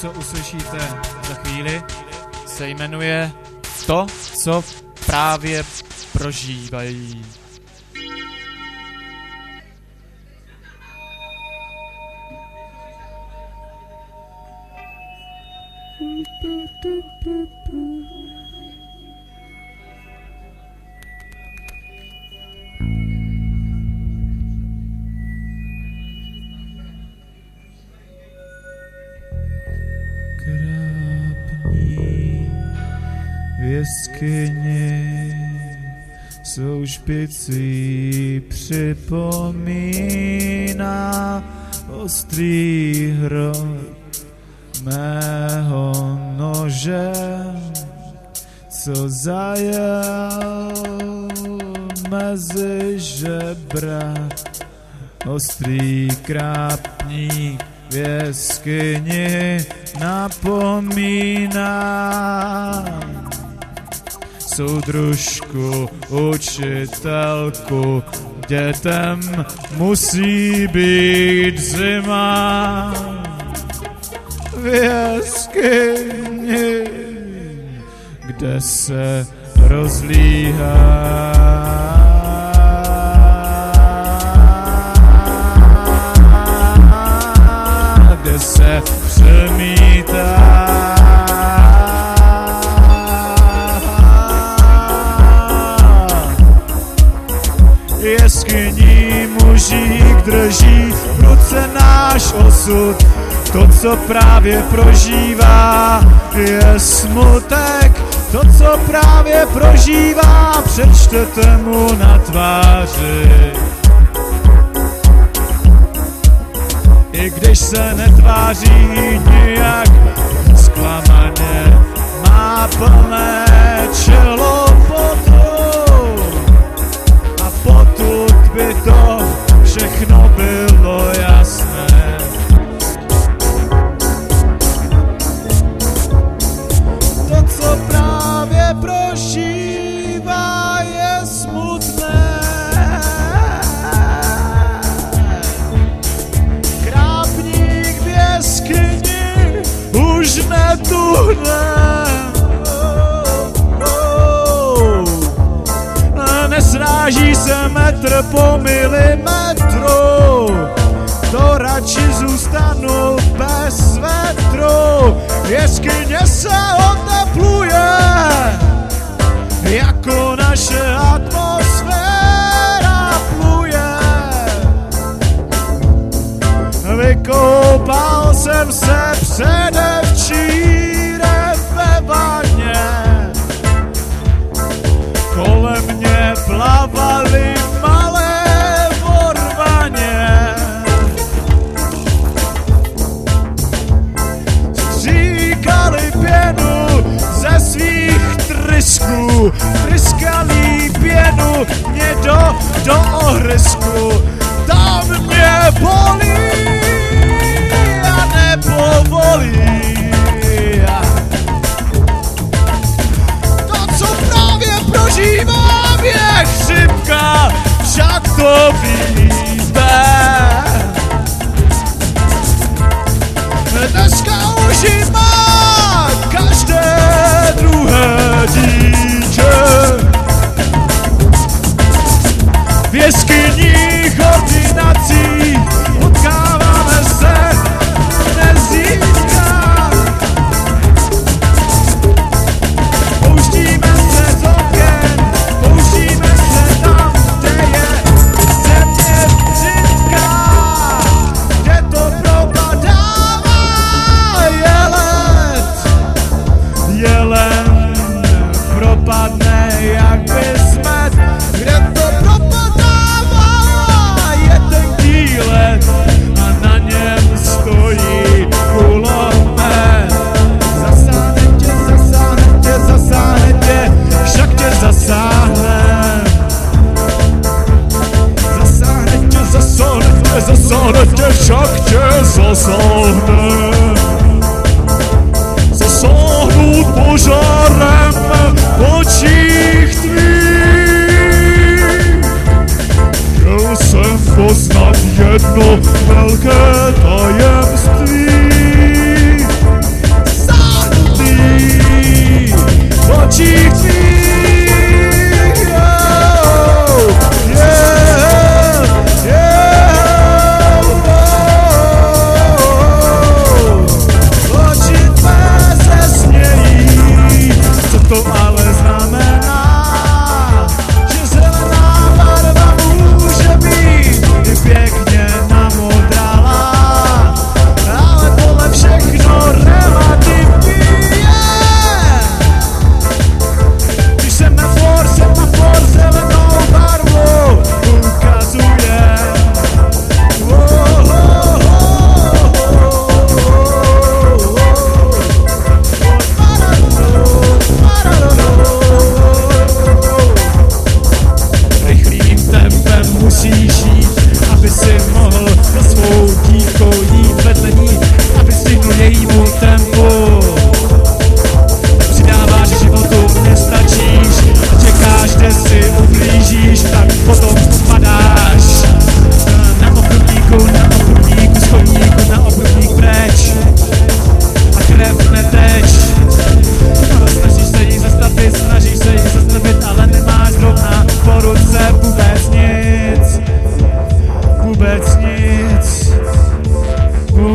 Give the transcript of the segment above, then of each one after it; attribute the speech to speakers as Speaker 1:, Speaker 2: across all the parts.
Speaker 1: co uslyšíte za chvíli, se jmenuje To, co právě prožívají.
Speaker 2: Krápní v jeskyni svou špicí připomíná ostrý hrot mého nože, co zajel mezi žebra. Ostrý krápník v jeskyni napomíná soudružku, učitelku, dětem musí být zima v jeskyni, kde se rozlíhá. Ruce náš osud. To, co právě prožívá, je smutek. To, co právě prožívá, přečtete mu na tváři. I když se netváří nijak zklamaně, má plné čelo potu. A potud by to všechno bylo po milimetru, to radši zůstanu bez vetru. Jeskyně se otepluje, jako naše atmosféra pluje. Vykoupal jsem se předevčírem risco zasáhne tě, však tě zasáhne. Zasáhnout požárem očích tvých. Chtěl jsem poznat jedno velké tajemství.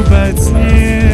Speaker 1: obecnie.